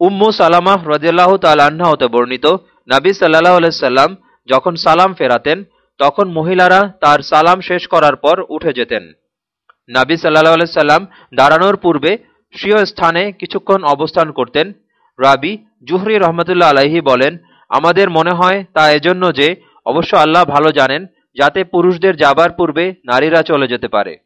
উম্মু সালামাহ রদিয়াল্লাহ তাল্লাহ্ন হতে বর্ণিত, নাবী সাল্লাহ আলাইসাল্লাম যখন সালাম ফেরাতেন, তখন মহিলারা তার সালাম শেষ করার পর উঠে যেতেন। নাবী সাল্লাহ আলাইসাল্লাম দাঁড়ানোর পূর্বে স্বীয় স্থানে কিছুক্ষণ অবস্থান করতেন। রাবি জুহরি রহমতুল্লা আলাহি বলেন, আমাদের মনে হয় তা এজন্য যে, অবশ্য আল্লাহ ভালো জানেন, যাতে পুরুষদের যাবার পূর্বে নারীরা চলে যেতে পারে।